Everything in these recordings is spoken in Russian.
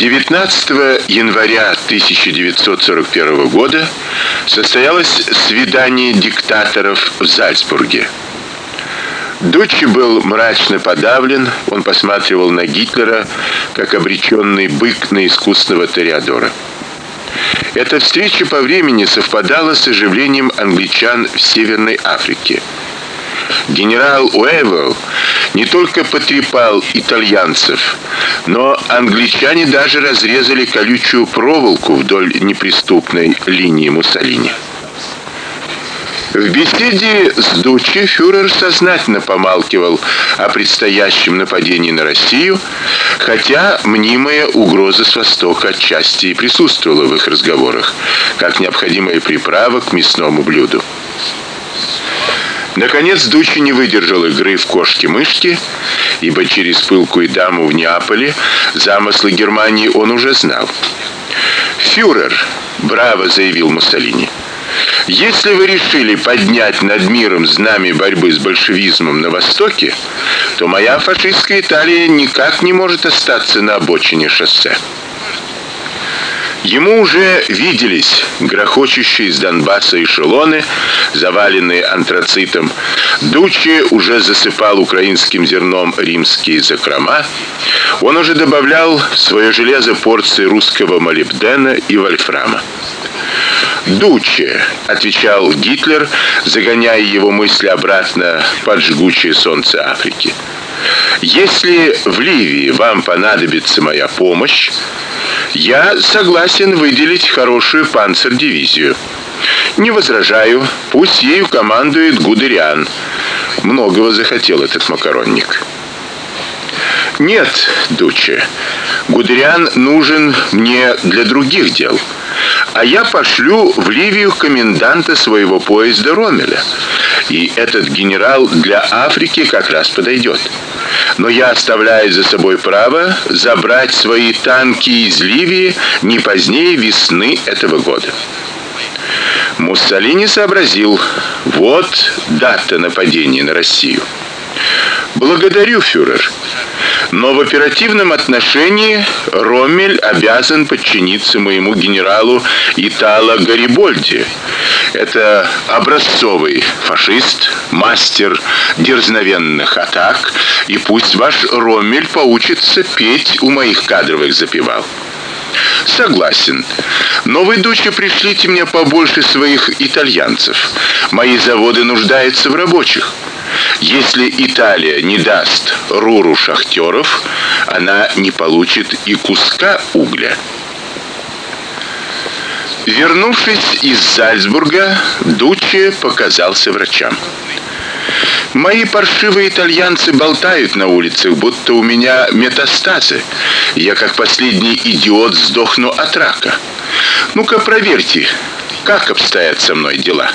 19 января 1941 года состоялось свидание диктаторов в Зальцбурге. Дуччи был мрачно подавлен, он посматривал на Гитлера, как обреченный бык на искусного тореадора. Эта встреча по времени совпадала с оживлением англичан в Северной Африке. Генерал Уэйвелл не только потрепал итальянцев, но англичане даже разрезали колючую проволоку вдоль неприступной линии Муссолини. В беседе с Дуччи фюрер сознательно помалкивал о предстоящем нападении на Россию, хотя мнимая угроза с востока отчасти и присутствовала в их разговорах, как необходимая приправа к мясному блюду. Наконец Дуччи не выдержал игры в кошки-мышки, ибо через пылкую даму в Неаполе замыслы Германии он уже знал. "Фюрер", браво заявил Муссолини. Если вы решили поднять над миром знамя борьбы с большевизмом на востоке, то моя фашистская Италия никак не может остаться на обочине шоссе. Ему уже виделись грохочущие из Донбасса эшелоны, заваленные антрацитом. Дуччи уже засыпал украинским зерном римские закрома. Он уже добавлял в свое железо порции русского молибдена и вольфрама. Дуче, отвечал Гитлер, загоняя его мысли обратно под жгучее солнце Африки. Если в Ливии вам понадобится моя помощь, я согласен выделить хорошую панцердивизию. Не возражаю, пусть ею командует Гудериан. Многого захотел этот макаронник. Нет, Дуче. Гудериан нужен мне для других дел. А я пошлю в Ливию коменданта своего поезда Ромеля. И этот генерал для Африки как раз подойдет. Но я оставляю за собой право забрать свои танки из Ливии не позднее весны этого года. Муссолини сообразил: вот дата нападения на Россию. Благодарю, фюрер. Но в оперативном отношении Роммель обязан подчиниться моему генералу Итало Гарибольди. Это образцовый фашист, мастер дерзновенных атак, и пусть ваш Роммель поучится петь у моих кадровых запевал. Согласен. Но вы, доча, пришлите мне побольше своих итальянцев. Мои заводы нуждаются в рабочих. Если Италия не даст Руру шахтеров, она не получит и куска угля. Вернувшись из Зальцбурга, Дуччи показался врачам. Мои паршивые итальянцы болтают на улицах, будто у меня метастазы. Я как последний идиот сдохну от рака. Ну-ка проверьте, как обстоят со мной дела.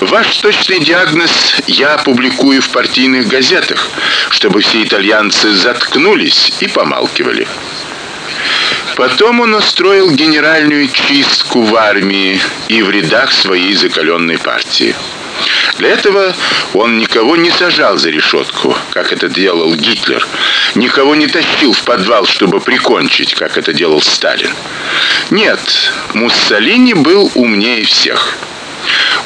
Ваш точный диагноз я опубликую в партийных газетах, чтобы все итальянцы заткнулись и помалкивали. Потом он устроил генеральную чистку в армии и в рядах своей закаленной партии. Для этого он никого не сажал за решетку, как это делал Гитлер, никого не тащил в подвал, чтобы прикончить, как это делал Сталин. Нет, Муссолини был умнее всех.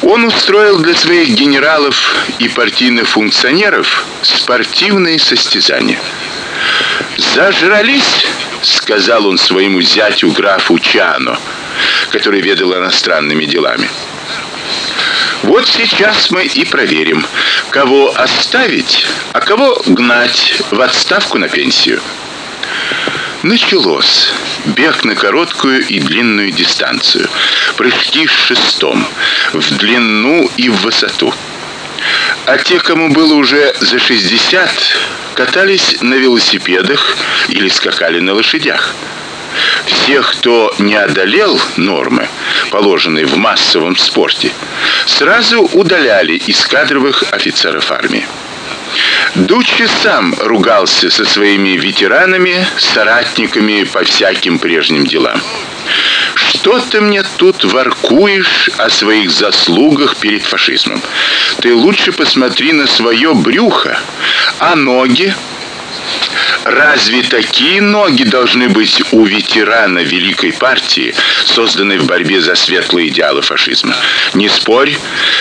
Он устроил для своих генералов и партийных функционеров спортивные состязания. Зажрались, сказал он своему зятю графу Чано, который ведал иностранными делами. Вот сейчас мы и проверим, кого оставить, а кого гнать в отставку на пенсию. Началось. Бег на короткую и длинную дистанцию. Прыжки с шестом в длину и в высоту. А те, кому было уже за 60, катались на велосипедах или скакали на лошадях. Всех, кто не одолел нормы, положенные в массовом спорте, сразу удаляли из кадровых офицеров армии. Дуччи сам ругался со своими ветеранами, соратниками по всяким прежним делам. Что ты мне тут воркуешь о своих заслугах перед фашизмом? Ты лучше посмотри на свое брюхо, а ноги Разве такие ноги должны быть у ветерана великой партии, созданной в борьбе за светлые идеалы фашизма? Не спорь,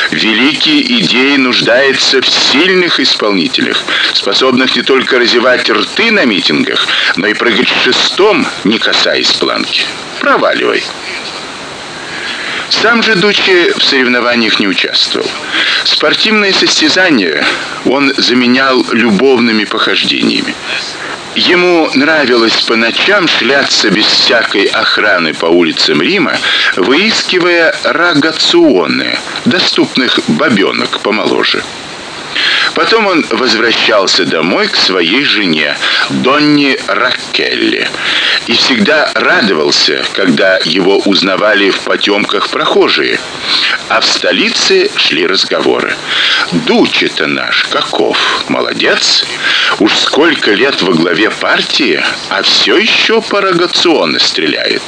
великие идеи нуждаются в сильных исполнителях, способных не только разевать рты на митингах, но и прыгать шестом, не касаясь планки. Проваливай. Сам же Дучи в соревнованиях не участвовал. Спортивные состязания он заменял любовными похождениями. Ему нравилось по ночам шляться без всякой охраны по улицам Рима, выискивая рагационы, доступных бабёнок помоложе. Потом он возвращался домой к своей жене, Донни Раккелли, и всегда радовался, когда его узнавали в потемках прохожие. А в столице шли разговоры. Дучи-то наш каков, молодец. Уж сколько лет во главе партии, а все еще по рогационно стреляет.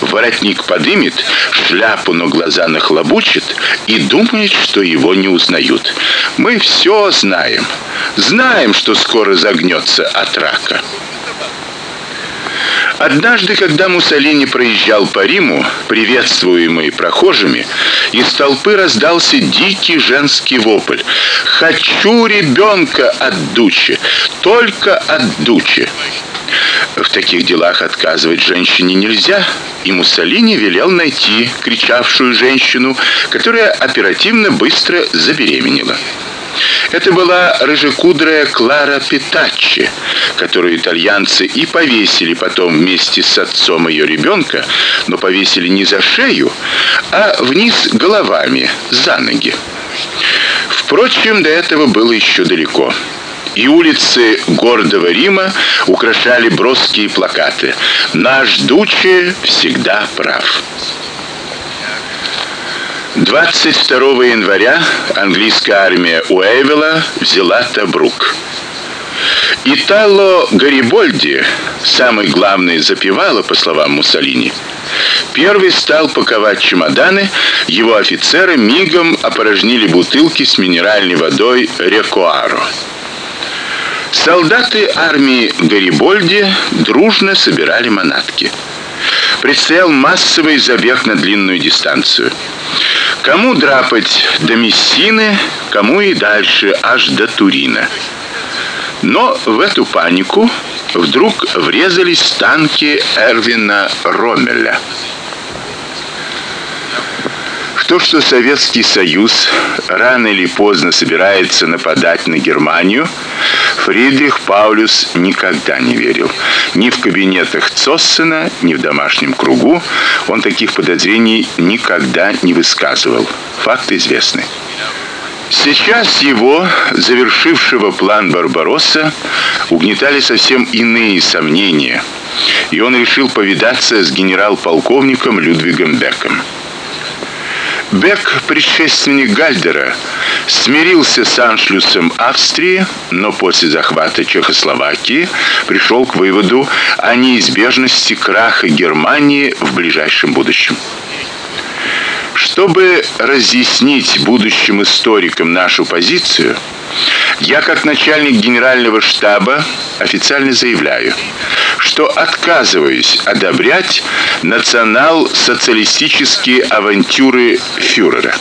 Воротник подымет, шляпу на глаза нахлобучит и думает, что его не узнают. Мы все знаем. Знаем, что скоро загнется от рака. Однажды, когда Муссолини проезжал по Риму, приветствуемый прохожими, из толпы раздался дикий женский вопль: "Хочу ребенка от Дучи, только от Дучи!" В таких делах отказывать женщине нельзя, и Муссолини велел найти кричавшую женщину, которая оперативно быстро забеременела. Это была рыжекудрая Клара Питаччи, которую итальянцы и повесили потом вместе с отцом ее ребенка, но повесили не за шею, а вниз головами, за ноги. Впрочем, до этого было еще далеко. И улицы гордого Рима украшали броские плакаты: "Наш Дуче всегда прав". 22 января английская армия Уэйвела взяла Табрук. Итало Гарибольди, самый главный запевало, по словам Муссолини, первый стал паковать чемоданы, его офицеры мигом опорожнили бутылки с минеральной водой Рекуаро. Солдаты армии Гарибольди дружно собирали манатки. Предстоял массовый забег на длинную дистанцию. Кому драпать до Мессины, кому и дальше аж до Турина. Но в эту панику вдруг врезались танки Эрвина Роммеля. То, что Советский Союз рано или поздно собирается нападать на Германию, Фридрих Паулюс никогда не верил. Ни в кабинетах Цоссена, ни в домашнем кругу он таких подозрений никогда не высказывал. Факт известный. Сейчас его, завершившего план Барбаросса, угнетали совсем иные сомнения, и он решил повидаться с генерал-полковником Людвигом Беком. Бек, предшественник Гальдера, смирился с аншлюсом Австрии, но после захвата Чехословакии пришел к выводу о неизбежности краха Германии в ближайшем будущем. Чтобы разъяснить будущим историкам нашу позицию, я как начальник генерального штаба официально заявляю, что отказываюсь одобрять национал-социалистические авантюры фюрера.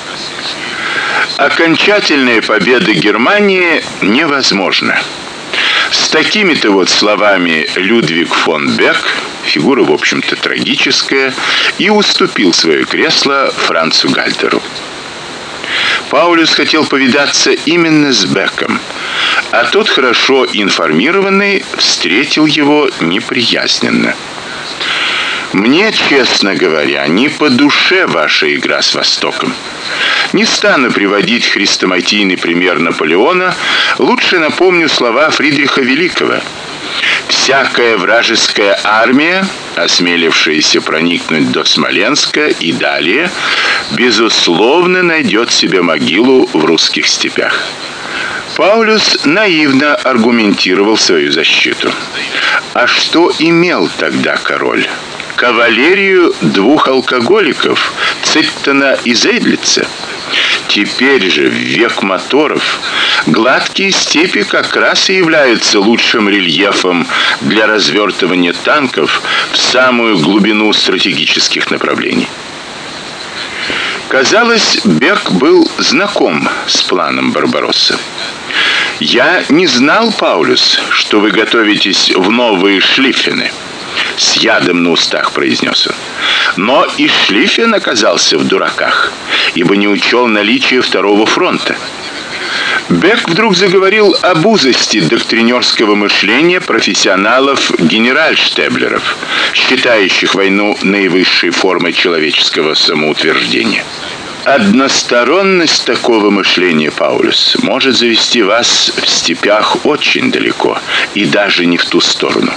Окончательная победа Германии невозможна. С такими-то вот словами Людвиг фон Бек, фигура, в общем-то, трагическая, и уступил свое кресло Францу Гальтеру. Паулюс хотел повидаться именно с Беком, а тот, хорошо информированный, встретил его неприязненно. Мне, честно говоря, не по душе ваша игра с Востоком. Не стану приводить хрестоматийный пример Наполеона, лучше напомню слова Фридриха Великого. Всякая вражеская армия, осмелившаяся проникнуть до Смоленска и далее, безусловно найдет себе могилу в русских степях. Паулюс наивно аргументировал свою защиту. А что имел тогда король? Кавалерию двух алкоголиков, Циттона и Зейдлица – Теперь же в век моторов гладкие степи как раз и являются лучшим рельефом для развертывания танков в самую глубину стратегических направлений. Казалось, Берг был знаком с планом Барбаросса. Я не знал, Паулюс, что вы готовитесь в новые шлифины с ядом на устах произнес он. Но и Шлиффен оказался в дураках, ибо не учел наличие второго фронта. Бек вдруг заговорил об узости доктринерского мышления профессионалов генеральштеблеров, считающих войну наивысшей формой человеческого самоутверждения. Односторонность такого мышления, Паулюс, может завести вас в степях очень далеко и даже не в ту сторону.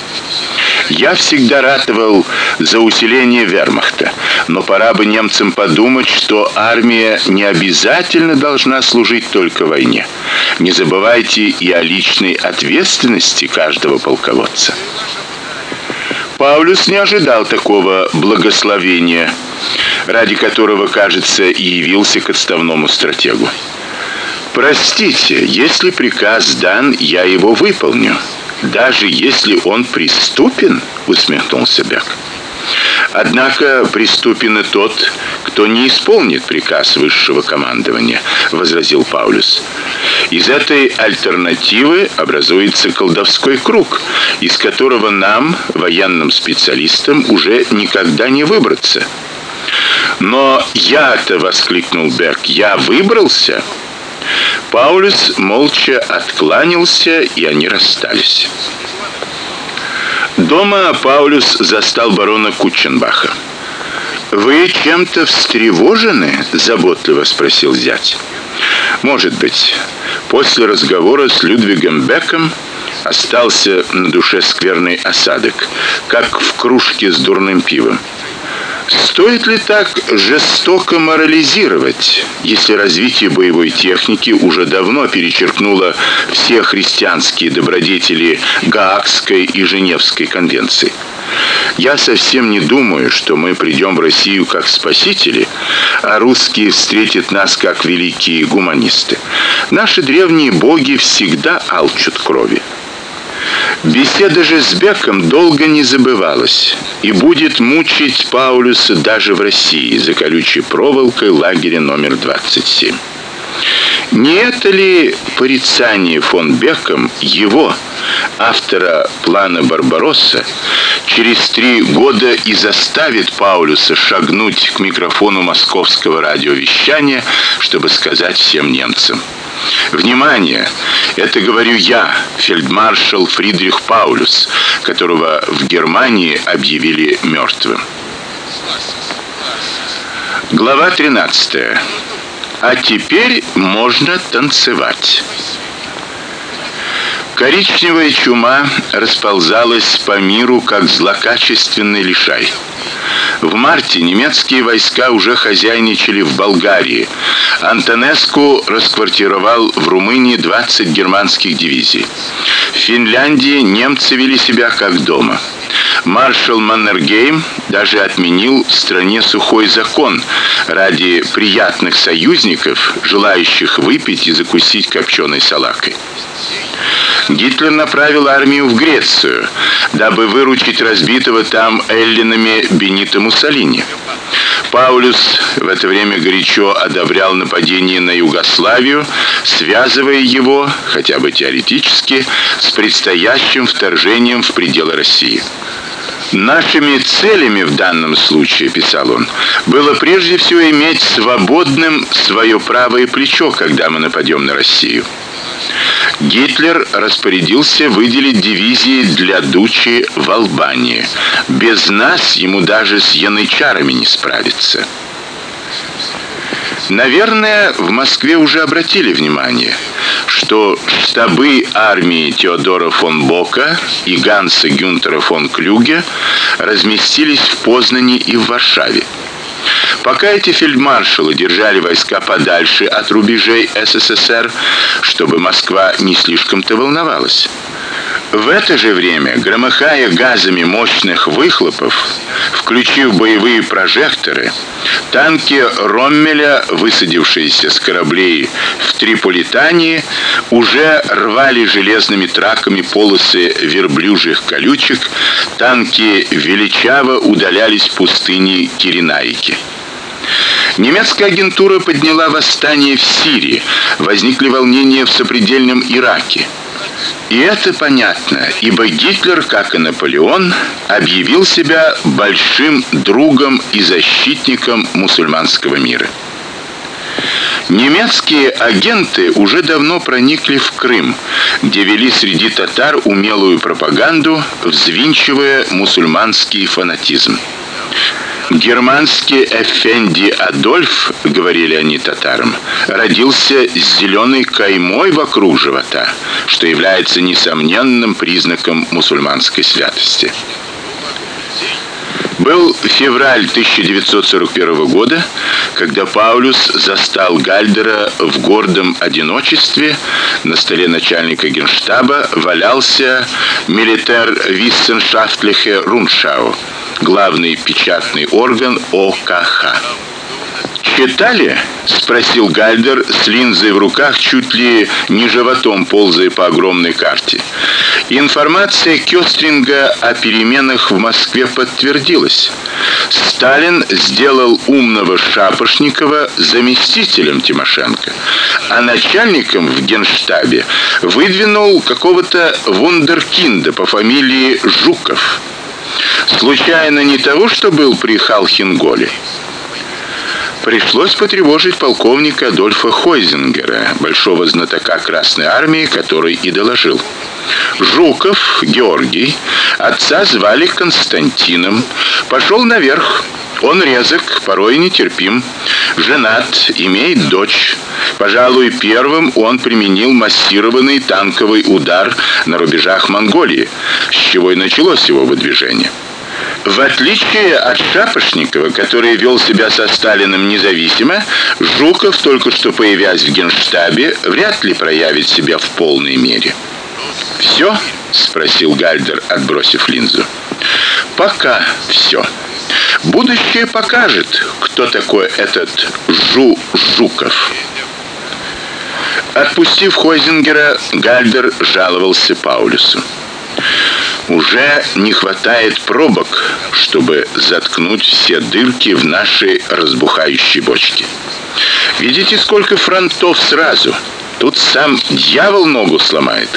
Я всегда ратовал за усиление вермахта, но пора бы немцам подумать, что армия не обязательно должна служить только войне. Не забывайте и о личной ответственности каждого полководца. Паулюс не ожидал такого благословения ради которого, кажется, и явился к отставному стратегу. Простите, если приказ дан, я его выполню, даже если он преступен, усмехнулся Бек. Однако преступен и тот, кто не исполнит приказ высшего командования, возразил Паулюс. Из этой альтернативы образуется колдовской круг, из которого нам, военным специалистам, уже никогда не выбраться. Но я-то воскликнул Берг. Я выбрался. Паулюс молча откланялся, и они расстались. Дома Паулюс застал барона Кученбаха. Вы чем-то встревожены? заботливо спросил зять. Может быть, после разговора с Людвигом Беком остался на душе скверный осадок, как в кружке с дурным пивом. Стоит ли так жестоко морализировать, если развитие боевой техники уже давно перечеркнуло все христианские добродетели Гаагской и Женевской конвенций? Я совсем не думаю, что мы придем в Россию как спасители, а русские встретят нас как великие гуманисты. Наши древние боги всегда алчут крови. Беседа же с Беком долго не забывалась и будет мучить Паулюса даже в России за колючей проволокой лагеря номер 27. Не это ли порицание фон Беком его, автора плана Барбаросса, через три года и заставит Паулюса шагнуть к микрофону московского радиовещания, чтобы сказать всем немцам: Внимание! Это говорю я, фельдмаршал Фридрих Паулюс, которого в Германии объявили мертвым. Глава 13. А теперь можно танцевать. Коричневая чума расползалась по миру как злокачественный лишай. В марте немецкие войска уже хозяйничали в Болгарии. Антонеску расквартировал в Румынии 20 германских дивизий. В Финляндии немцы вели себя как дома. Маршал Маннергейм даже отменил в стране сухой закон ради приятных союзников, желающих выпить и закусить копченой салакой. Гитлер направил армию в Грецию, дабы выручить разбитого там эллинами Бенито Муссолини. Паулюс в это время горячо одобрял нападение на Югославию, связывая его, хотя бы теоретически, с предстоящим вторжением в пределы России. Нашими целями в данном случае, писал он, было прежде всего иметь свободным свое правое плечо, когда мы нападем на Россию. Гитлер распорядился выделить дивизии для Дучи в Албании. Без нас ему даже с янычарами не справиться. Наверное, в Москве уже обратили внимание, что штабы армии Теодора фон Бока и Ганса Гюнтера фон Клюге разместились в Познани и в Варшаве. Пока эти фельдмаршалы держали войска подальше от рубежей СССР, чтобы Москва не слишком-то волновалась. В это же время, громыхая газами мощных выхлопов, включив боевые прожекторы, танки Роммеля, высадившиеся с кораблей в Триполитании, уже рвали железными траками полосы верблюжьих колючек, танки величаво удалялись пустыни Киренайки. Немецкая агентура подняла восстание в Сирии, возникли волнения в сопредельном Ираке. И это понятно, ибо Гитлер, как и Наполеон, объявил себя большим другом и защитником мусульманского мира. Немецкие агенты уже давно проникли в Крым, где вели среди татар умелую пропаганду, взвинчивая мусульманский фанатизм. Германский эфенди Адольф, говорили они татарам, родился с зеленой каймой вокруг живота, что является несомненным признаком мусульманской святости. Был февраль 1941 года, когда Паулюс застал Гальдера в гордом одиночестве. На столе начальника Генштаба валялся Militär Wissenschaftliche Rundschau главный печатный орган ОКХ. «Читали?» — спросил Гальдер с линзой в руках, чуть ли не животом ползая по огромной карте. Информация Кёстринга о переменах в Москве подтвердилась. Сталин сделал умного Шапошникова заместителем Тимошенко, а начальником в Генштабе выдвинул какого-то вундеркинда по фамилии Жуков. Случайно не того, что был при Халхинголе. Пришлось потревожить полковника Адольфа Хойзингера, большого знатока Красной армии, который и доложил. Жуков Георгий, отца звали Константином, пошел наверх. Он резок, порой нетерпим, женат, имеет дочь. Пожалуй, первым он применил массированный танковый удар на рубежах Монголии, с чего и началось его выдвижение. В отличие от Шапошникова, который вел себя со Сталиным независимо, Жуков, только что появясь в Генштабе, вряд ли проявит себя в полной мере. «Все?» — спросил Гальдер, отбросив линзу. «Пока все. Будущее покажет, кто такой этот Жу Жуков». Отпустив Хойзингера, Гальдер жаловался Паулюсу. Уже не хватает пробок, чтобы заткнуть все дырки в нашей разбухающей бочке. Видите, сколько фронтов сразу? Тут сам дьявол ногу сломает.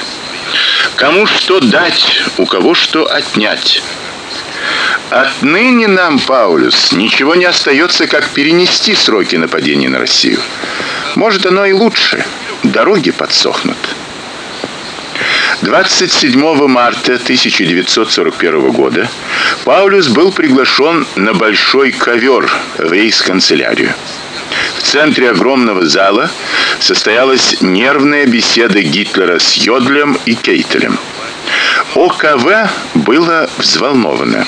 Кому что дать, у кого что отнять. Отныне нам, Паулюс, ничего не остается, как перенести сроки нападения на Россию. Может, оно и лучше. Дороги подсохнут. 27 марта 1941 года Паулюс был приглашен на большой ковер в рейхсканцелярию. В центре огромного зала состоялась нервная беседа Гитлера с Йодлем и Кейтелем. ОКВ было взволновано.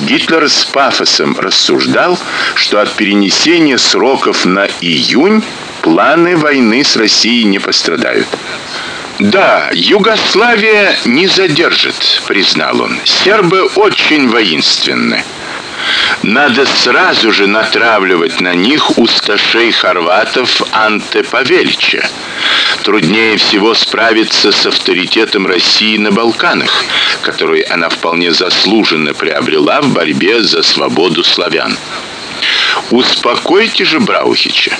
Гитлер с пафосом рассуждал, что от перенесения сроков на июнь планы войны с Россией не пострадают. Да, Югославия не задержит, признал он. Сербы очень воинственны. Надо сразу же натравливать на них усташей хорватов Анте Павельча. Труднее всего справиться с авторитетом России на Балканах, который она вполне заслуженно приобрела в борьбе за свободу славян. Успокойте же Браухича.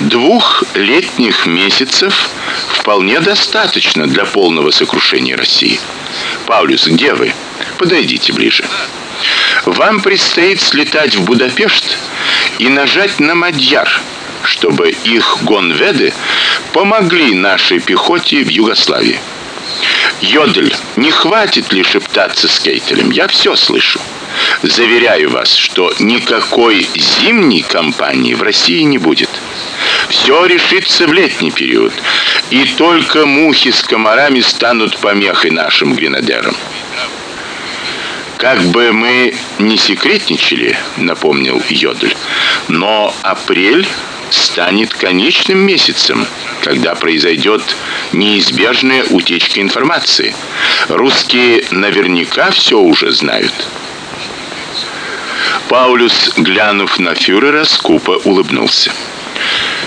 Двух летних месяцев вполне достаточно для полного сокрушения России. Паулюс, где вы? Подойдите ближе. Вам предстоит слетать в Будапешт и нажать на Мадьяр, чтобы их гонведы помогли нашей пехоте в Югославии. Йодель, не хватит ли шептаться с Кейтелем? Я все слышу. Заверяю вас, что никакой зимней кампании в России не будет. Все решится в летний период, и только мухи с комарами станут помехой нашим гренадерам. Как бы мы не секретничали, напомнил Йодль, но апрель станет конечным месяцем, когда произойдет неизбежная утечка информации. Русские наверняка все уже знают. Паулюс, глянув на фюрера, скупо улыбнулся.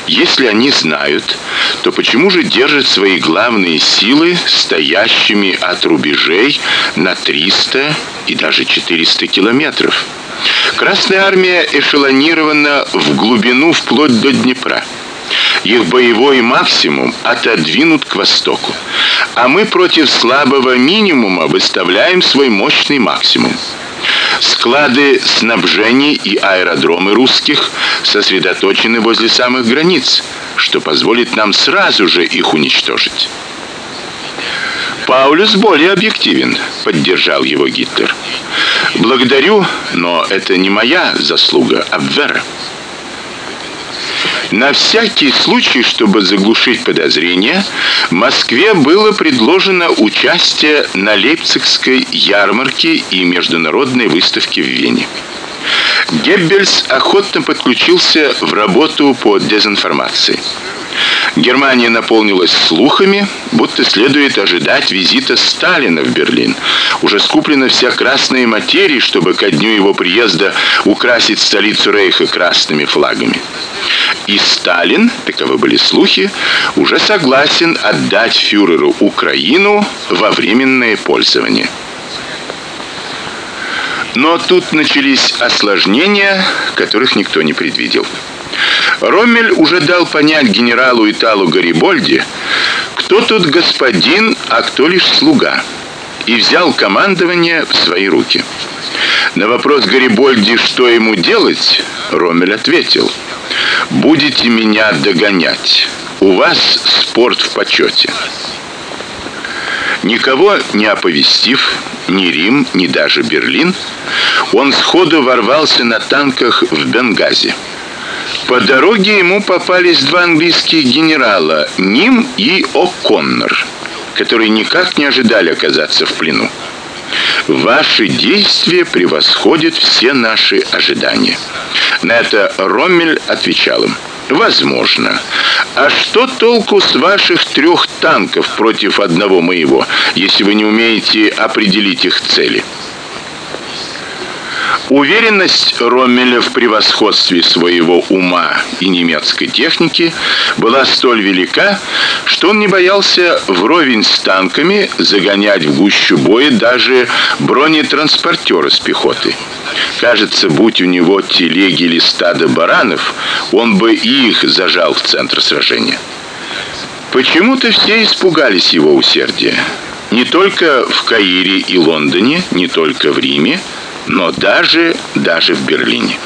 Если они знают, то почему же держат свои главные силы стоящими от рубежей на 300 и даже 400 километров? Красная армия эшелонирована в глубину вплоть до Днепра. Их боевой максимум отодвинут к востоку. А мы против слабого минимума выставляем свой мощный максимум. Склады снабжения и аэродромы русских сосредоточены возле самых границ, что позволит нам сразу же их уничтожить. Паулюс более объективен, поддержал его Гитлер. Благодарю, но это не моя заслуга, а Вера. На всякий случай, чтобы заглушить подозрения, Москве было предложено участие на Лейпцигской ярмарке и международной выставке в Вене. Геббельс охотно подключился в работу по дезинформации. Германия наполнилась слухами, будто следует ожидать визита Сталина в Берлин. Уже скуплена вся красная материя, чтобы ко дню его приезда украсить столицу Рейха красными флагами. И Сталин, таковы были слухи, уже согласен отдать фюреру Украину во временное пользование. Но тут начались осложнения, которых никто не предвидел. Роммель уже дал понять генералу Италу Гарибольди, кто тут господин, а кто лишь слуга, и взял командование в свои руки. На вопрос Гарибольди, что ему делать, Роммель ответил: "Будете меня догонять. У вас спорт в почете. Никого не оповестив, ни Рим, ни даже Берлин, он сходу ворвался на танках в Бенгази. По дороге ему попались два английских генерала, Ним и О'Коннор, которые никак не ожидали оказаться в плену. Ваши действия превосходят все наши ожидания. На это Роммель отвечал им: Возможно. А что толку с ваших трех танков против одного моего, если вы не умеете определить их цели? Уверенность Роммеля в превосходстве своего ума и немецкой техники была столь велика, что он не боялся вровень с танками загонять в гущу боя даже бронетранспортеры с пехотой. Кажется, будь у него телеги или стадо баранов, он бы их зажал в центр сражения. Почему-то все испугались его усердия. Не только в Каире и Лондоне, не только в Риме, но даже даже в Берлине.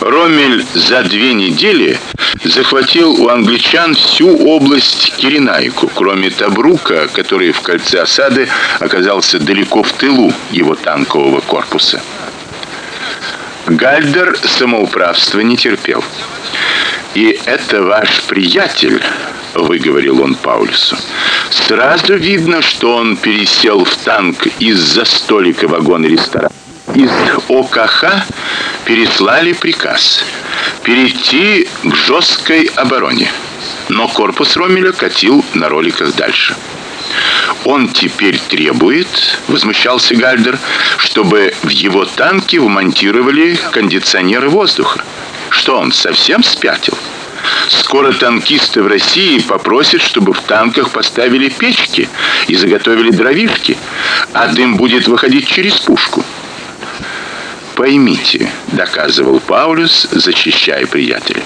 Роммель за две недели захватил у англичан всю область Киренайку, кроме Табрука, который в кольце осады оказался далеко в тылу его танкового корпуса. Гальдер самоуправства не терпел. И это ваш приятель, выговорил он Паулюсу. Сразу видно, что он пересел в танк из-за столика вагона ресторана из ОКХ переслали приказ перейти к жесткой обороне. Но корпус Ромеля катил на роликах дальше. Он теперь требует, возмущался Гальдер, чтобы в его танки вмонтировали кондиционеры воздуха. Что он совсем спятил? Скоро танкисты в России попросят, чтобы в танках поставили печки и заготовили дровишки, а дым будет выходить через пушку. Поймите, доказывал Паулюс, зачищая приятеля.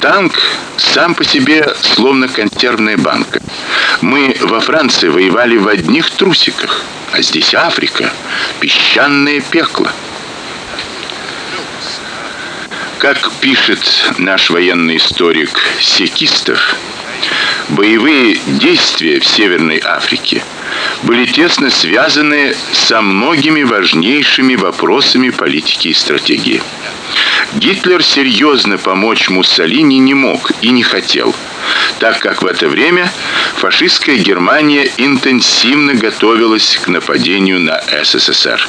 Танк сам по себе словно консервная банка. Мы во Франции воевали в одних трусиках, а здесь Африка, песчаное пекло. Как пишет наш военный историк Секистов, боевые действия в Северной Африке были тесно связаны со многими важнейшими вопросами политики и стратегии. Гитлер серьезно помочь Муссолини не мог и не хотел, так как в это время фашистская Германия интенсивно готовилась к нападению на СССР.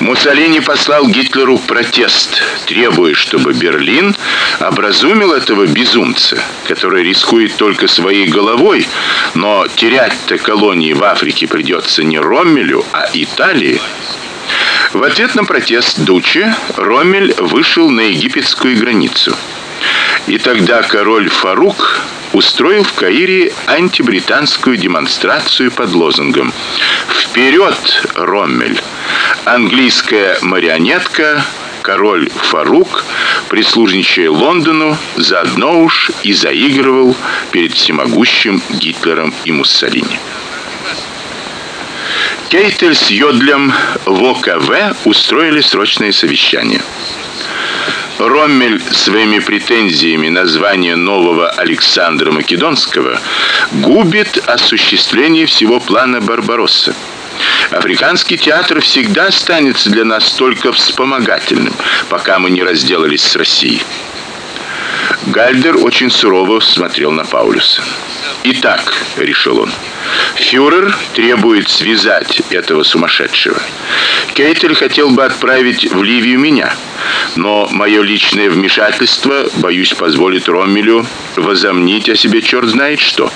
Муссолини послал Гитлеру протест, требуя, чтобы Берлин образумил этого безумца, который рискует только своей головой, но терять-то колонии в Африке придется не Роммелю, а Италии. В ответ на протест Дучи Роммель вышел на египетскую границу. И тогда король Фарук устроил в Каире антибританскую демонстрацию под лозунгом «Вперед, Роммель!» Английская марионетка король Фарук, прислужничая Лондону, заодно уж и заигрывал перед всемогущим Гитлером и Муссолини. Кейтель с Йодлем в ОКВ устроили срочное совещание. Роммель своими претензиями на звание нового Александра Македонского губит осуществление всего плана Барбароссы. Африканский театр всегда останется для нас только вспомогательным, пока мы не разделались с Россией. Гальдер очень сурово смотрел на Паулюса. Итак, решил он. Фюрер требует связать этого сумасшедшего. Кейтель хотел бы отправить в Ливию меня, но мое личное вмешательство, боюсь, позволит Роммелю возомнить о себе черт знает что.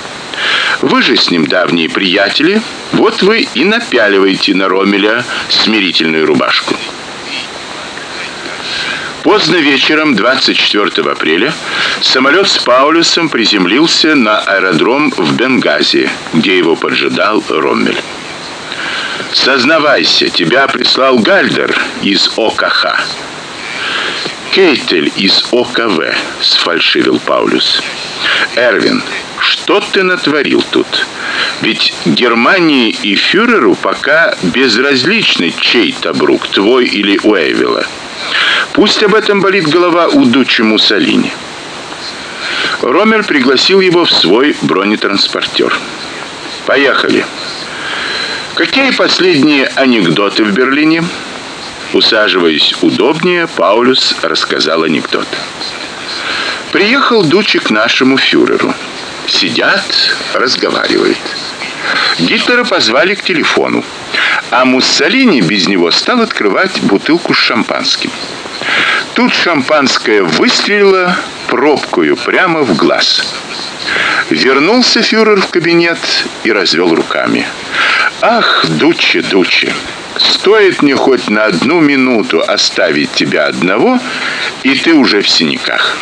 Вы же с ним давние приятели, вот вы и напяливаете на Роммеля смирительную рубашку. Поздно вечером 24 апреля самолет с Паулюсом приземлился на аэродром в Бенгази, где его поджидал Роммель. Сознавайся, тебя прислал Гальдер из ОКХ. Кейтель из ОКВ, сфальшивил Паулюс. Эрвин, что ты натворил тут? Ведь Германии и фюреру пока безразличны чей Табрук, твой или Уэйвилла. Пусть об этом болит голова у Дуччи Муссолини. Ромер пригласил его в свой бронетранспортер. Поехали. Какие последние анекдоты в Берлине? Усаживаясь удобнее, Паулюс рассказал анекдот. Приехал Дуччи к нашему фюреру. Сидят, разговаривают. Гитлера позвали к телефону, а Муссолини без него стал открывать бутылку с шампанским. Тут шампанское выстрелило пробкою прямо в глаз. Вернулся фюрер в кабинет и развел руками. Ах, Дуччи, Дуччи, стоит мне хоть на одну минуту оставить тебя одного, и ты уже в синяках.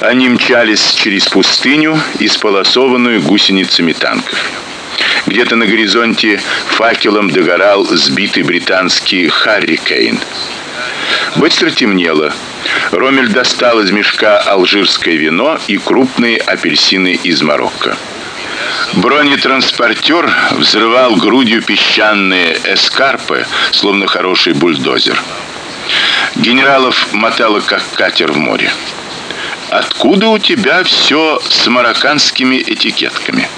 Они мчались через пустыню, исполосованную гусеницами танков. Где-то на горизонте факелом догорал сбитый британский Харрикейн. Быстро темнело. Ромель достал из мешка алжирское вино и крупные апельсины из Марокко. Бронетранспортер взрывал грудью песчаные эскарпы, словно хороший бульдозер. Генералов мотало как катер в море. Откуда у тебя все с марокканскими этикетками?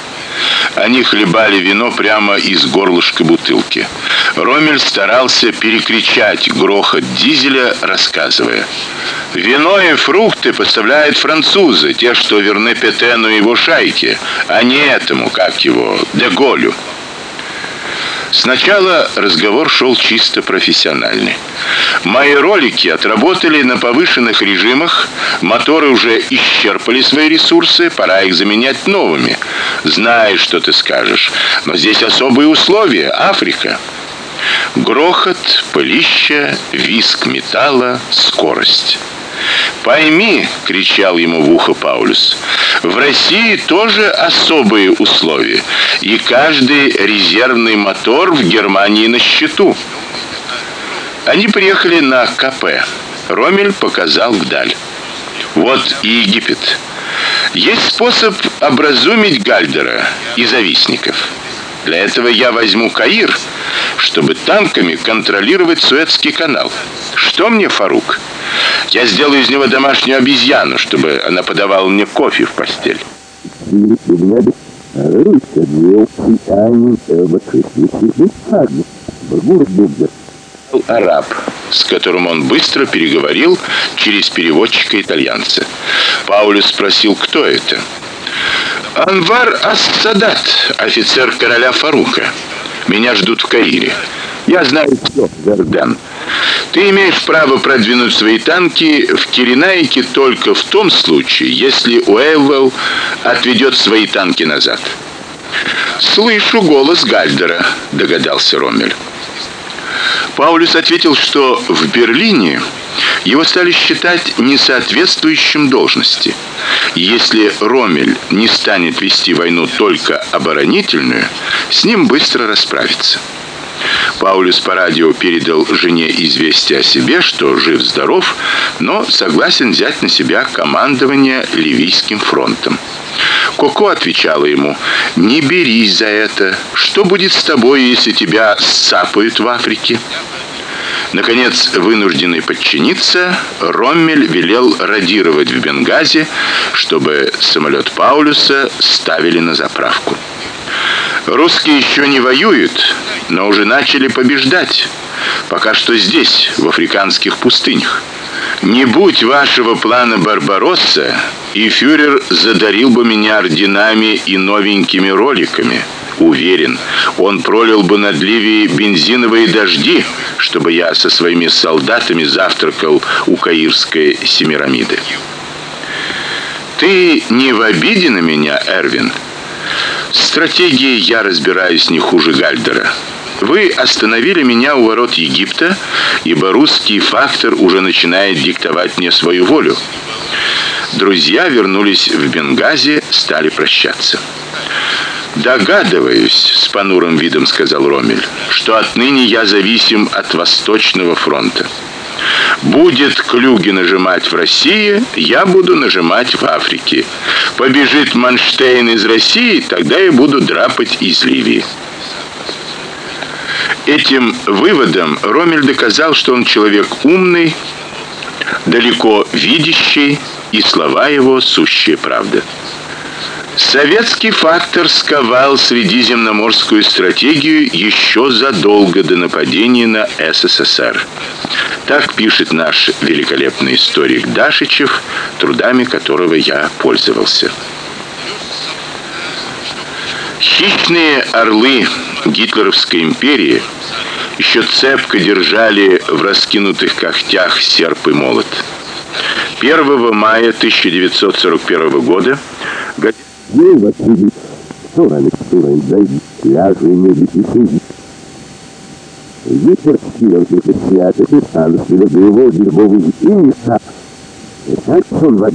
Они хлебали вино прямо из горлышка бутылки. Ромель старался перекричать грохот дизеля, рассказывая: "Вино и фрукты поставляют французы, те, что верны Петену и его шайке, а не этому, как его, Деголю". Сначала разговор шел чисто профессиональный. Мои ролики отработали на повышенных режимах, моторы уже исчерпали свои ресурсы, пора их заменять новыми. Знаю, что ты скажешь, но здесь особые условия, Африка. Грохот, пылище, визг металла, скорость. Пойми, кричал ему в ухо Паулюс. В России тоже особые условия, и каждый резервный мотор в Германии на счету. Они приехали на КП. Ромель показал вдаль. Вот и Египет. Есть способ образумить Гальдера и завистников. Для этого я возьму Каир, чтобы танками контролировать Суэцкий канал. Что мне, Фарук? Я сделаю из него домашнюю обезьяну, чтобы она подавала мне кофе в постель. Араб, с которым он быстро переговорил через переводчика итальянца. Паулюс спросил, кто это. Анвар Ас-Садат, офицер короля Фарука. Меня ждут в Каире. Я знаю все, Верден. Ты имеешь право продвинуть свои танки в Киренайке только в том случае, если Уэлвелл отведет свои танки назад. Слышу голос Гальдера, догадался Роммель. Паулюс ответил, что в Берлине его стали считать несоответствующим должности. Если Роммель не станет вести войну только оборонительную, с ним быстро расправиться. Паулюс по радио передал жене известие о себе, что жив здоров, но согласен взять на себя командование ливийским фронтом. Коко отвечала ему: "Не берись за это. Что будет с тобой, если тебя сапают в Африке?" Наконец, вынужденный подчиниться, Роммель велел радировать в Бенгази, чтобы самолет Паулюса ставили на заправку. Русские еще не воюют, но уже начали побеждать. Пока что здесь, в африканских пустынях. Не будь вашего плана Барбаросса, и фюрер задарил бы меня орденами и новенькими роликами. Уверен, он пролил бы над Ливией бензиновые дожди, чтобы я со своими солдатами завтракал у Каирской Семирамиды. Ты не в обиде на меня, Эрвин? Стратегией я разбираюсь не хуже Гальдера. Вы остановили меня у ворот Египта, ибо русский фактор уже начинает диктовать мне свою волю. Друзья вернулись в Бенгази, стали прощаться. Догадываюсь, с понурым видом сказал Ромель, что отныне я зависим от Восточного фронта. Будет Клюги нажимать в России, я буду нажимать в Африке. Побежит Манштейн из России, тогда я буду драпать из Ливии. Этим выводом Ромель доказал, что он человек умный, далеко видящий, и слова его сущая правда. Советский фактор сковал средиземноморскую стратегию еще задолго до нападения на СССР. Так пишет наш великолепный историк Дашичев, трудами которого я пользовался. Хищные орлы гитлеровской империи еще цепко держали в раскинутых когтях серп и молот. 1 мая 1941 года Ветер силен святых и станут его дерьмовый и не сам. И так он в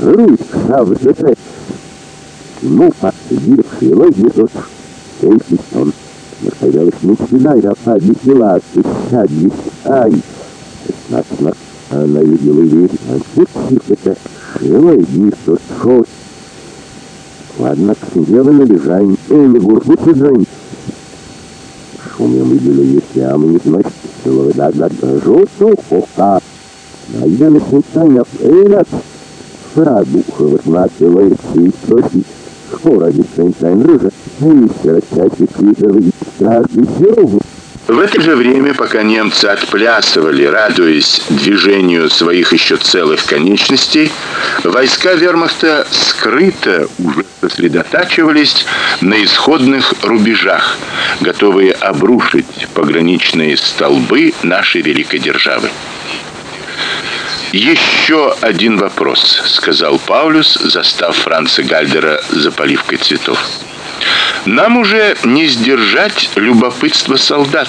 жирует, сам в Ну, посидевший логитус, Кейси сон. Настоялась мужчина, я поднесла, сядь, ай. Шестнадцать она видела весь, а тут это шила и что шел. Ладно, лежании, эй, на гурку сидень. Шумем а мы не знать, что да, да, жутко, хоха. А я на сутаня, эй, на целой и спросить. Скоро дистанция рыжа, и сердцаки квитовый страшный серовый. В это же время, пока немцы отплясывали, радуясь движению своих еще целых конечностей, войска Вермахта скрыто уже сосредотачивались на исходных рубежах, готовые обрушить пограничные столбы нашей великой державы. Еще один вопрос, сказал Паулюс, застав Франца Гальдера за поливкой цветов. Нам уже не сдержать любопытство солдат,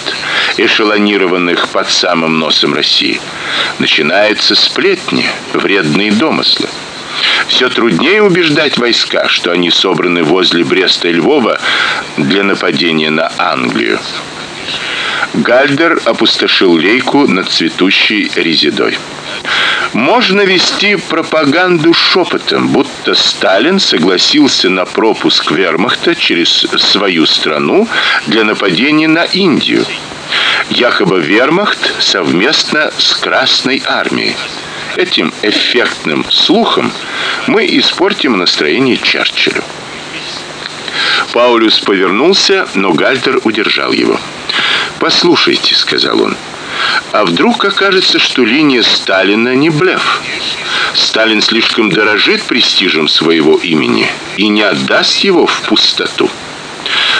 эшелонированных под самым носом России. Начинаются сплетни, вредные домыслы. Все труднее убеждать войска, что они собраны возле Бреста и Львова для нападения на Англию. Гальдер опустошил лейку над цветущей резидой. Можно вести пропаганду шепотом, будто Сталин согласился на пропуск Вермахта через свою страну для нападения на Индию. Якобы Вермахт совместно с Красной армией. Этим эффектным слухом мы испортим настроение Черчиллю. Паулюс повернулся, но Гальтер удержал его. "Послушайте", сказал он. А вдруг окажется, что линия Сталина не блеф? Сталин слишком дорожит престижем своего имени и не отдаст его в пустоту.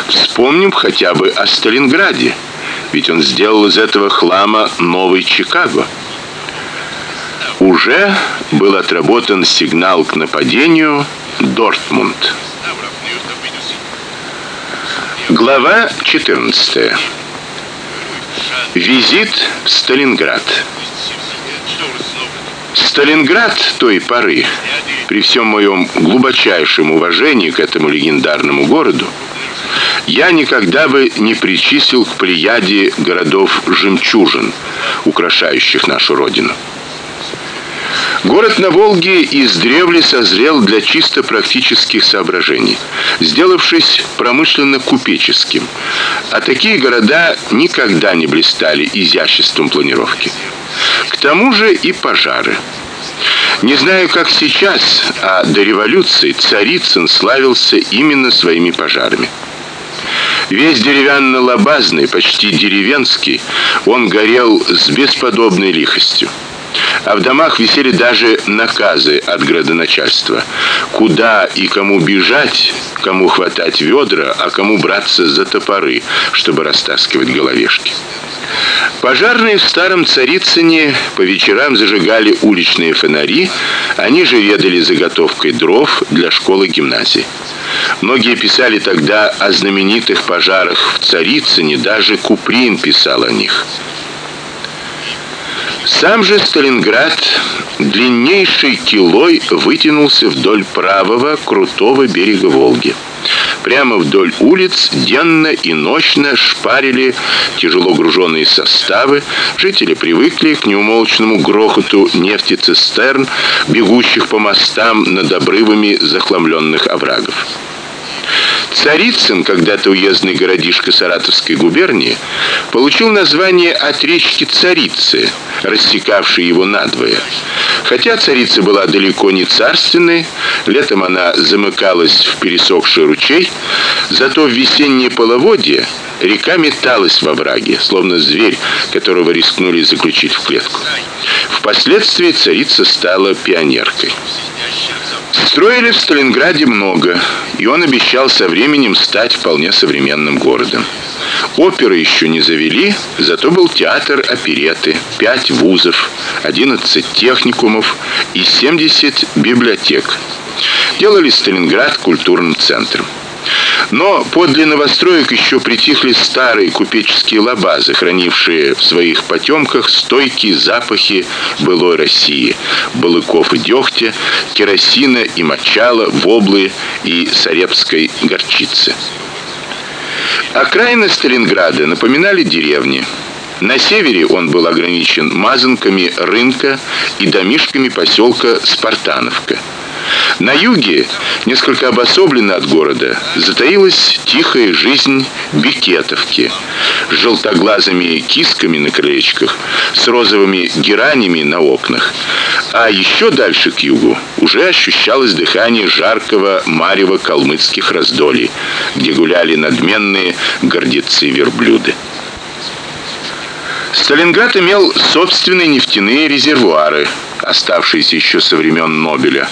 Вспомним хотя бы о Сталинграде. Ведь он сделал из этого хлама новый Чикаго. Уже был отработан сигнал к нападению Дортмунд. Глава 14. Визит в Сталинград. Сталинград той поры, при всем моем глубочайшем уважении к этому легендарному городу, я никогда бы не причислил к плеяде городов жемчужин, украшающих нашу родину. Город на Волге издревле созрел для чисто практических соображений, сделавшись промышленно-купеческим. А такие города никогда не блистали изяществом планировки. К тому же и пожары. Не знаю, как сейчас, а до революции Царицын славился именно своими пожарами. Весь деревянно-лобазный, почти деревенский, он горел с бесподобной лихостью. А в домах висели даже наказы от градоначальства. Куда и кому бежать, кому хватать ведра, а кому браться за топоры, чтобы растаскивать головешки. Пожарные в старом Царицыне по вечерам зажигали уличные фонари, они же ведали заготовкой дров для школы-гимназии. Многие писали тогда о знаменитых пожарах в Царицыне, даже Куприн писал о них. Сам же Сталинград длиннейшей килой вытянулся вдоль правого крутого берега Волги. Прямо вдоль улиц денно и ночно шпарили тяжело груженные составы. Жители привыкли к неумолчному грохоту нефтецистерн, бегущих по мостам над обрывами захламленных оврагов. Царицын, когда-то уездный городишко Саратовской губернии, получил название от речки Царицы, рассекавшей его надвое. Хотя царица была далеко не царственной, летом она замыкалась в пересохший ручей, зато в весеннее половодье река металась во враге, словно зверь, которого рискнули заключить в клетку. Впоследствии царица стала пионеркой. Строили в Сталинграде много, и он обещал со временем стать вполне современным городом. Оперы еще не завели, зато был театр опереты, пять вузов, 11 техникумов и 70 библиотек. Делали Сталинград культурным центром. Но подле новостроек еще притихли старые купеческие лабазы, хранившие в своих потемках стойкие запахи былой России: балыков и дегтя, керосина и мочала, воблы и сарепской горчицы. Окраины Сталинграда напоминали деревни. На севере он был ограничен мазанками рынка и домишками поселка Спартановка. На юге, несколько обособленно от города, затаилась тихая жизнь Бекетовки с желтоглазыми кисками на крылечках, с розовыми геранями на окнах. А еще дальше к югу уже ощущалось дыхание жаркого марева калмыцких раздолий, где гуляли надменные гордецы-верблюды. Сталинград имел собственные нефтяные резервуары, оставшиеся еще со времен Нобеля.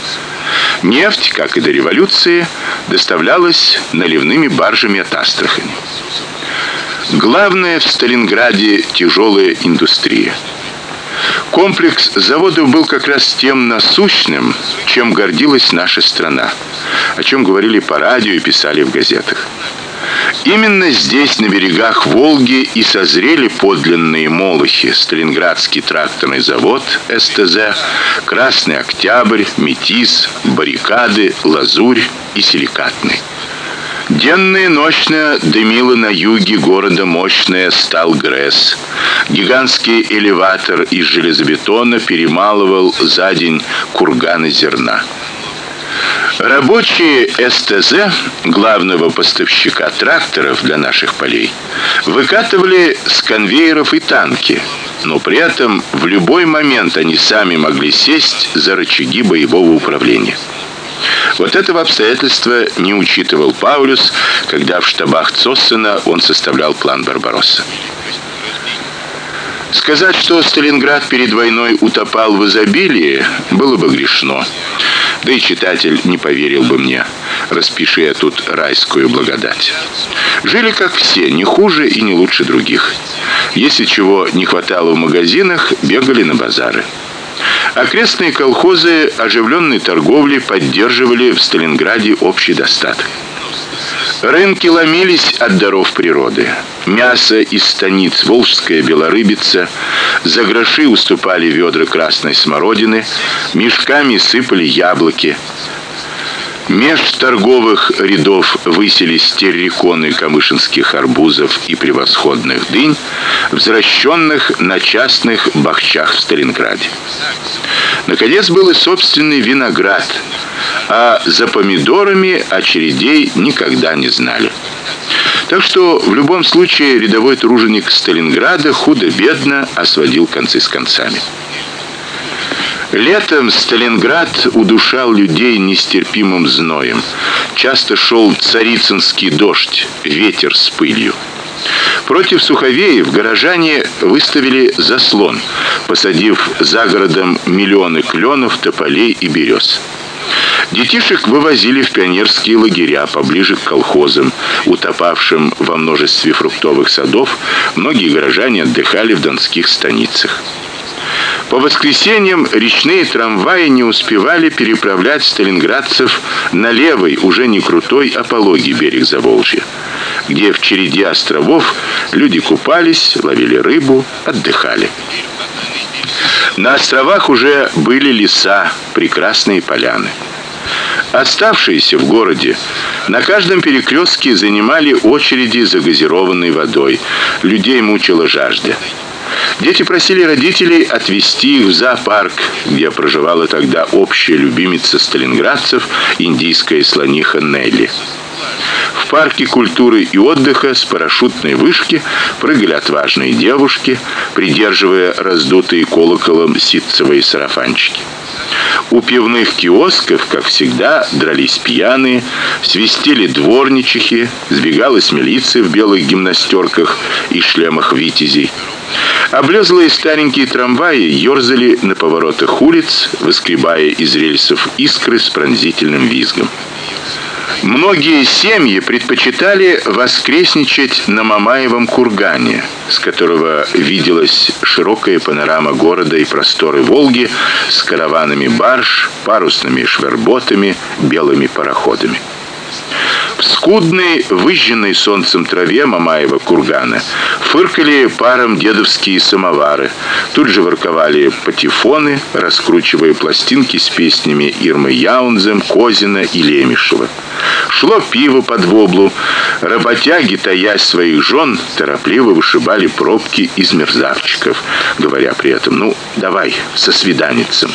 Нефть, как и до революции, доставлялась наливными баржами от Астрахани. Главное в Сталинграде тяжелая индустрия. Комплекс заводов был как раз тем насущным, чем гордилась наша страна, о чем говорили по радио и писали в газетах. Именно здесь, на берегах Волги, и созрели подлинные молохи: Сталинградский тракторный завод СТЗ, Красный Октябрь, Метис, Баррикады, Лазурь и Силикатный. Денно и ночно дымила на юге города мощная Сталгресс. Гигантский элеватор из железобетона перемалывал за день курганы зерна. Рабочие СТЗ, главного поставщика тракторов для наших полей, выкатывали с конвейеров и танки, но при этом в любой момент они сами могли сесть за рычаги боевого управления. Вот этого обстоятельства не учитывал Паулюс, когда в штабах Цоссена он составлял план Барбаросса. Сказать, что Сталинград перед войной утопал в изобилии, было бы грешно. Да и читатель не поверил бы мне, распиши я тут райскую благодать. Жили как все, не хуже и не лучше других. Если чего не хватало в магазинах, бегали на базары. Окрестные колхозы оживленной торговли поддерживали в Сталинграде общий достаток. Рынки ломились от даров природы. Мясо из станиц Волжская белорыбица, за гроши уступали ведра красной смородины, мешками сыпали яблоки. Меж торговых рядов высились терриконы камышинских арбузов и превосходных дынь, возвращенных на частных бахчах в Сталинграде. Наконец был и собственный виноград, а за помидорами очередей никогда не знали. Так что в любом случае рядовой труженик Сталинграда худо-бедно осводил концы с концами. Летом Сталинград удушал людей нестерпимым зноем. Часто шел царицынский дождь, ветер с пылью. Против суховеев горожане выставили заслон, посадив за городом миллионы кленов, тополей и берез. Детишек вывозили в пионерские лагеря поближе к колхозам, утопавшим во множестве фруктовых садов. Многие горожане отдыхали в донских станицах. По воскресеньям речные трамваи не успевали переправлять сталинградцев на левый, уже не крутой, а пологий берег Заволжья, где в череде островов люди купались, ловили рыбу, отдыхали. На островах уже были леса, прекрасные поляны. Оставшиеся в городе на каждом перекрестке занимали очереди за газированной водой. Людей мучила жажда. Дети просили родителей отвезти их в зоопарк, где проживала тогда общая любимица сталинградцев, индийская слониха Нелли. В парке культуры и отдыха с парашютной вышки прыгали отважные девушки, придерживая раздутые колоколом ситцевые сарафанчики. У пивных киосков, как всегда, дрались пьяные, свистели дворничихи, сбегалась милиция в белых гимнастерках и шлемах витязей. Облезлые старенькие трамваи ерзали на поворотах улиц, выскребая из рельсов искры с пронзительным визгом. Многие семьи предпочитали воскресничать на Мамаевом кургане, с которого виделась широкая панорама города и просторы Волги с караванами барж, парусными шверботами, белыми пароходами. В скудной, выжженной солнцем траве Мамаева кургана фыркали паром дедовские самовары. Тут же ворковали патефоны, раскручивая пластинки с песнями Ирмы Яунзем, Козина и Лемешева. Шло пиво под воблу. Работяги, таясь своих жен, торопливо вышибали пробки из мерзавчиков, говоря при этом: "Ну, давай, со свиданицем.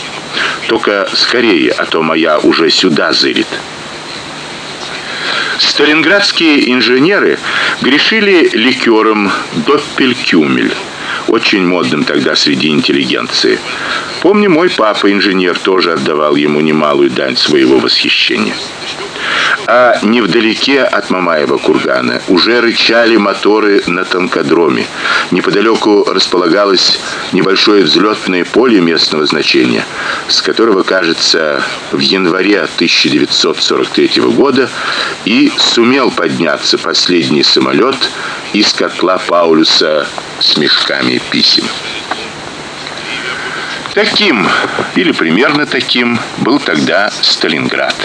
Только скорее, а то моя уже сюда зырит". Сталинградские инженеры грешили ликером Доппелькюмель, очень модным тогда среди интеллигенции. Помню, мой папа инженер тоже отдавал ему немалую дань своего восхищения а невдалеке от Мамаева кургана уже рычали моторы на танкодроме. Неподалеку располагалось небольшое взлетное поле местного значения, с которого, кажется, в январе 1943 года и сумел подняться последний самолет из котла Паулюса с мешками писем. Таким или примерно таким был тогда Сталинград.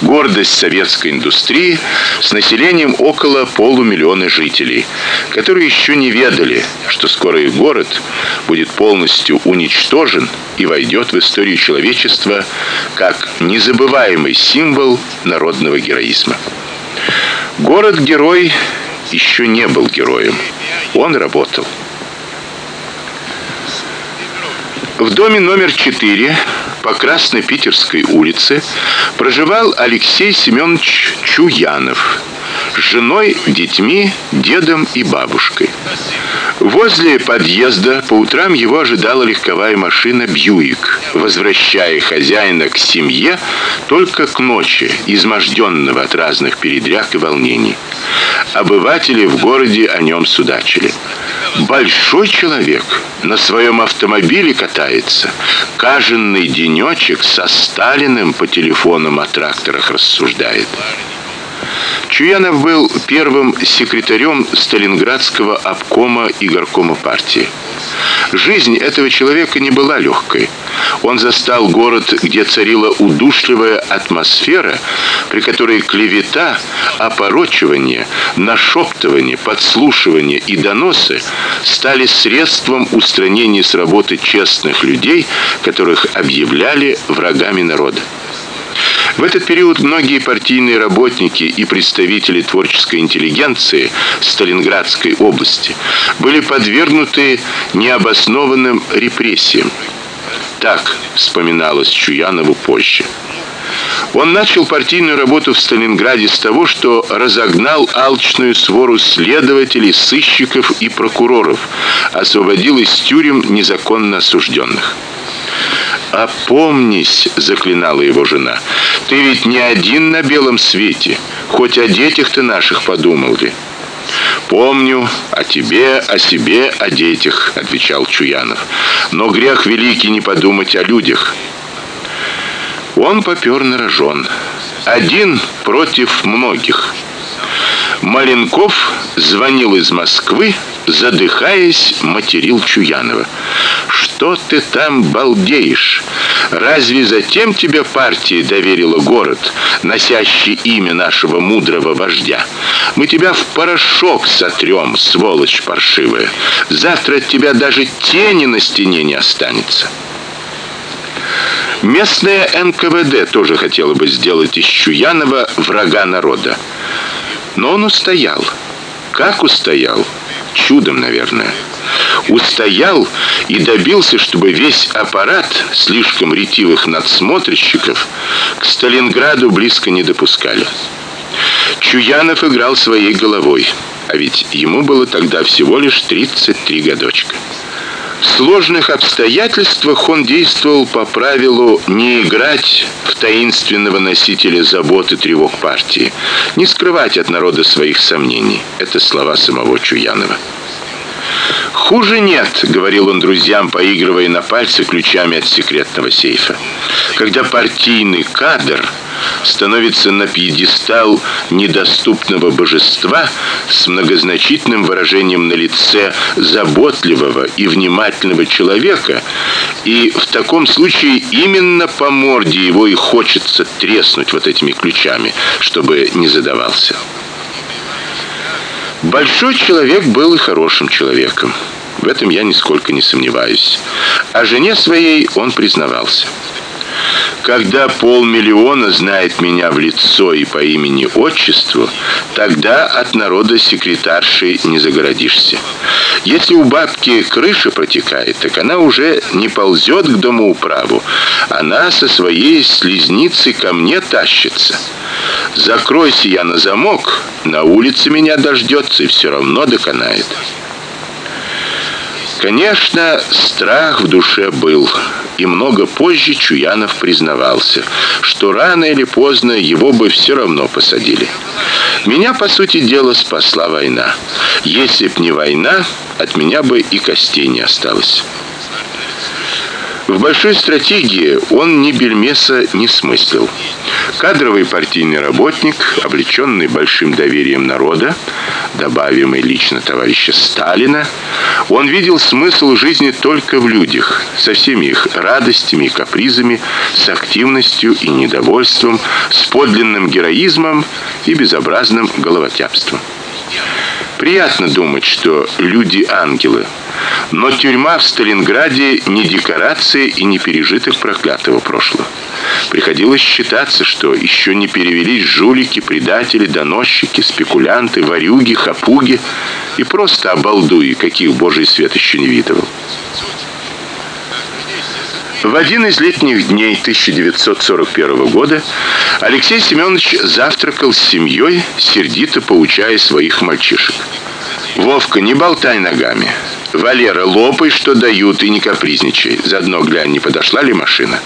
Гордость советской индустрии с населением около полумиллиона жителей, которые еще не ведали, что скоро их город будет полностью уничтожен и войдет в историю человечества как незабываемый символ народного героизма. Город-герой еще не был героем. Он работал. В доме номер 4 по Красной Питерской улице проживал Алексей Семенович Чуянов женой, детьми, дедом и бабушкой. Возле подъезда по утрам его ожидала легковая машина Бьюик, возвращая хозяина к семье только к ночи, изможденного от разных передряг и волнений. Обыватели в городе о нем судачили. Большой человек на своем автомобиле катается. Каждый денечек со Сталиным по телефонам о тракторах рассуждает. Чуянов был первым секретарем Сталинградского обкома и горкома партии. Жизнь этого человека не была легкой. Он застал город, где царила удушливая атмосфера, при которой клевета, опорочивание, нашептывание, подслушивание и доносы стали средством устранения с работы честных людей, которых объявляли врагами народа. В этот период многие партийные работники и представители творческой интеллигенции Сталинградской области были подвергнуты необоснованным репрессиям. Так вспоминалось Чуянову позже. Он начал партийную работу в Сталинграде с того, что разогнал алчную свору следователей, сыщиков и прокуроров, освободил из тюрем незаконно осужденных. "Опомнись", заклинала его жена. "Ты ведь не один на белом свете. Хоть о детях ты наших подумал ли?" Помню о тебе, о себе, о детях, отвечал Чуянов. Но грех великий не подумать о людях. Он попёр на рожон. Один против многих. Маленков звонил из Москвы, задыхаясь, материл Чуянова. Что ты там балдеешь? Разве затем тебе партия доверила город, носящий имя нашего мудрого вождя? Мы тебя в порошок сотрем, сволочь паршивая. Завтра от тебя даже тени на стене не останется. Местное НКВД тоже хотело бы сделать из Чуянова врага народа. Но он устоял. Как устоял? Чудом, наверное. Устоял и добился, чтобы весь аппарат слишком ретивых надсмотрщиков к Сталинграду близко не допускали. Чуянов играл своей головой, а ведь ему было тогда всего лишь 33 годочка. В сложных обстоятельствах он действовал по правилу не играть в таинственного носителя забот и тревог партии, не скрывать от народа своих сомнений. Это слова самого Чуянова. Хуже нет, говорил он друзьям, поигрывая на пальце ключами от секретного сейфа. Когда партийный кадр становится на пьедестал недоступного божества с многозначительным выражением на лице заботливого и внимательного человека, и в таком случае именно по морде его и хочется треснуть вот этими ключами, чтобы не задавался. Большой человек был и хорошим человеком. В этом я нисколько не сомневаюсь. А жене своей он признавался. Когда полмиллиона знает меня в лицо и по имени-отчеству, тогда от народа секретаршей не загородишься. Если у бабки крыша протекает, так она уже не ползет к дому управу, она со своей слезницей ко мне тащится. Закройся я на замок, на улице меня дождется и все равно доконает. Конечно, страх в душе был, и много позже Чуянов признавался, что рано или поздно его бы все равно посадили. Меня, по сути дела, спасла война. Если б не война, от меня бы и костей не осталось. В большой стратегии он ни бельмеса не смыслил. Кадровый партийный работник, облеченный большим доверием народа, добавим и лично товарища Сталина, он видел смысл жизни только в людях, со всеми их радостями и капризами, с активностью и недовольством, с подлинным героизмом и безобразным головотяпством. Приятно думать, что люди ангелы. Но тюрьма в Сталинграде не декорация и не пережиток проклятого прошлого. Приходилось считаться, что еще не перевелись жулики, предатели, доносчики, спекулянты, ворюги, хапуги и просто обалдуи, каких божий свет еще не видывал. В один из летних дней 1941 года Алексей Семенович завтракал с семьей, сердито поучая своих мальчишек. Вовка, не болтай ногами. Валера, лопай, что дают, и не капризничай. Заодно глянь, не подошла ли машина.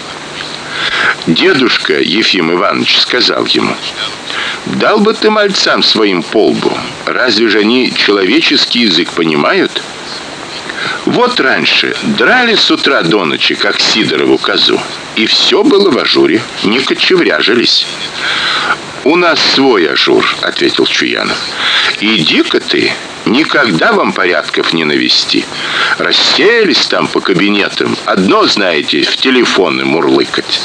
Дедушка Ефим Иванович сказал ему: "Дал бы ты мальцам своим полбу. Разве же они человеческий язык понимают?" Вот раньше драли с утра до ночи, как Сидорову козу, и все было в ажуре, не кочевряжились. У нас свой ажур, ответил Чуянов. Иди-ка ты, никогда вам порядков не навести. Расселись там по кабинетам, одно знаете, в телефоны мурлыкать.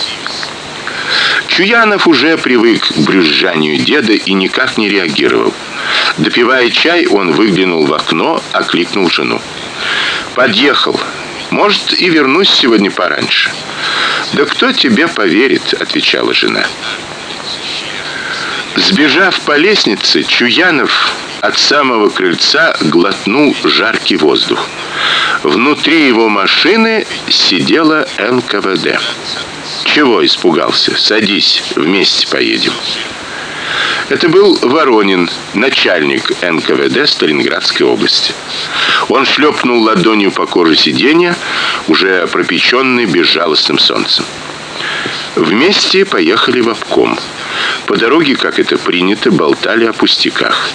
Чуянов уже привык к брюзжанию деда и никак не реагировал. Допивая чай, он выглянул в окно, окликнул жену. Подъехал. Может, и вернусь сегодня пораньше. Да кто тебе поверит, отвечала жена. Сбежав по лестнице, Чуянов от самого крыльца глотнул жаркий воздух. Внутри его машины сидела НКВД. Чего испугался? Садись, вместе поедем. Это был Воронин, начальник НКВД Сталинградской области. Он шлепнул ладонью по коже сиденья, уже пропеченный безжалостным солнцем. Вместе поехали в обком. По дороге, как это принято, болтали о пустяках.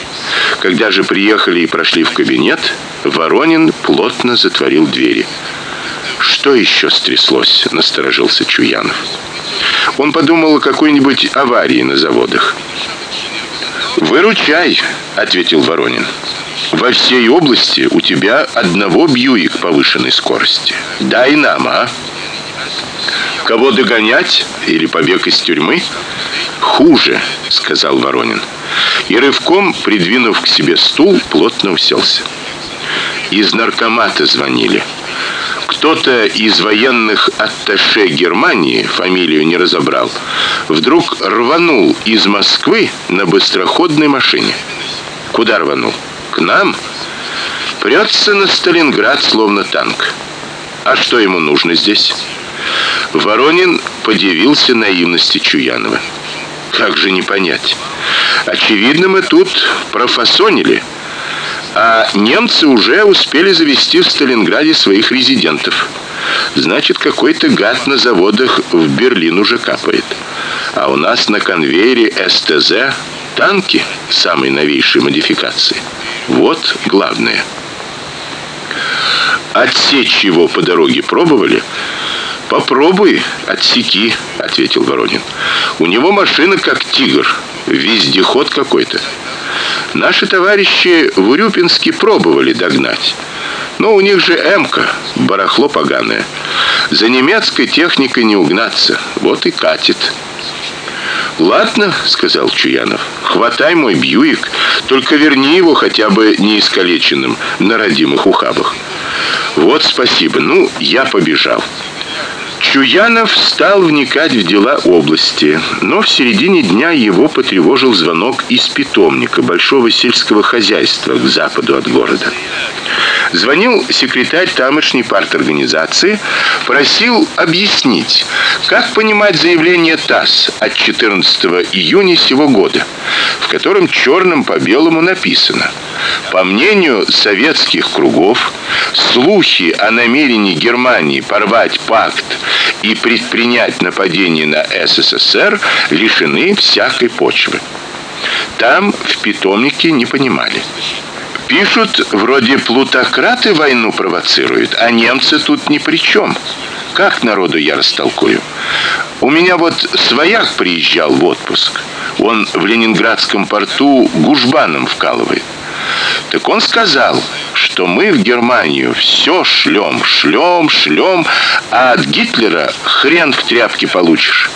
Когда же приехали и прошли в кабинет, Воронин плотно затворил двери. Что еще стряслось? насторожился Чуянов. Он подумал о какой-нибудь аварии на заводах. Выручай, ответил Воронин. Во всей области у тебя одного Бьюик повышенной скорости. Дай нам, а? Кого догонять или побег из тюрьмы? Хуже, сказал Воронин. И рывком, придвинув к себе стул, плотно уселся. Из наркомата звонили. Кто-то из военных атташе Германии, фамилию не разобрал, вдруг рванул из Москвы на быстроходной машине. Куда рванул? К нам? Прется на Сталинград словно танк. А что ему нужно здесь? Воронин подивился наивности Чуянова. Как же не понять? Очевидно, мы тут профасонили. А немцы уже успели завести в Сталинграде своих резидентов. Значит, какой-то гад на заводах в Берлин уже капает. А у нас на конвейере СТЗ танки самой новейшей модификации. Вот главное. Отсечь его по дороге пробовали? Попробуй, отсеки, ответил Воронин. У него машина как тигр, вездеход какой-то. Наши товарищи в Урюпинске пробовали догнать. Но у них же Эмка, барахло поганое. За немецкой техникой не угнаться. Вот и катит. Ладно, сказал Чуянов. Хватай мой Бьюик, только верни его хотя бы не искалеченным на родимых ухабах. Вот спасибо. Ну, я побежал. Чуянов стал вникать в дела области, но в середине дня его потревожил звонок из питомника большого сельского хозяйства к западу от города. Звонил секретарь тамошней парторганизации, просил объяснить, как понимать заявление ТАСС от 14 июня сего года, в котором черным по белому написано: по мнению советских кругов, слухи о намерении Германии порвать пакт и предпринять нападение на СССР лишены всякой почвы. Там в питомнике не понимали. Пишут, вроде плутократы войну провоцируют, а немцы тут ни при чем. Как народу я растолкую? У меня вот свояк приезжал в отпуск. Он в Ленинградском порту гужбаном вкалывает. Так он сказал, что мы в Германию все шлем, шлем, шлем, а от Гитлера хрен в тряпке получишь.